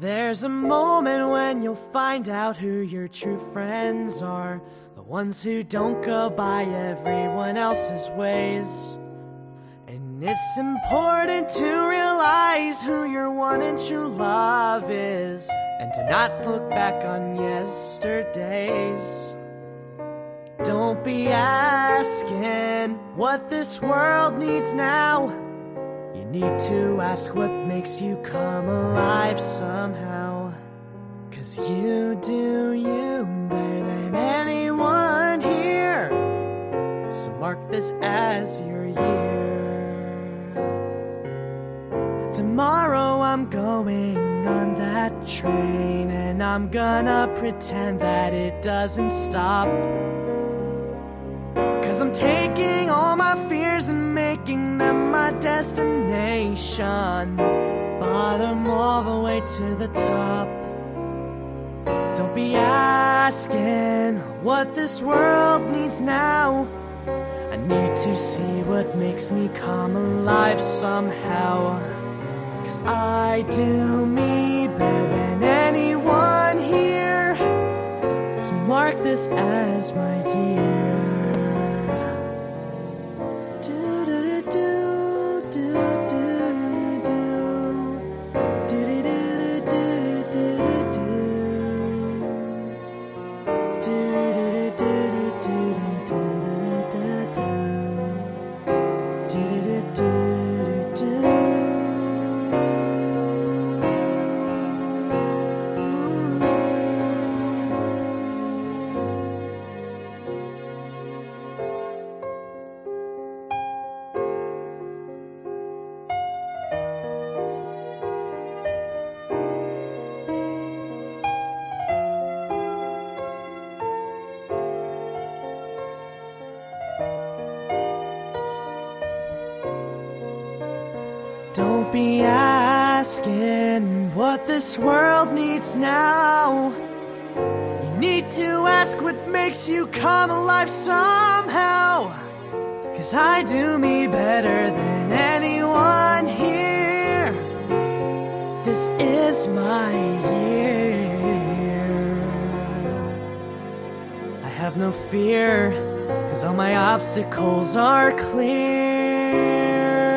There's a moment when you'll find out who your true friends are. The ones who don't go by everyone else's ways. And it's important to realize who your one and true love is. And to not look back on yesterdays. Don't be asking what this world needs now. Need to ask what makes you come alive somehow. Cause you do you better than anyone here. So mark this as your year. Tomorrow I'm going on that train and I'm gonna pretend that it doesn't stop. Cause I'm taking all my fears and making them destination. Bottom all the way to the top. Don't be asking what this world needs now. I need to see what makes me come alive somehow. Cause I do me better than anyone here. So mark this as my year. Be asking what this world needs now. You need to ask what makes you come alive somehow. Cause I do me better than anyone here. This is my year. I have no fear, cause all my obstacles are clear.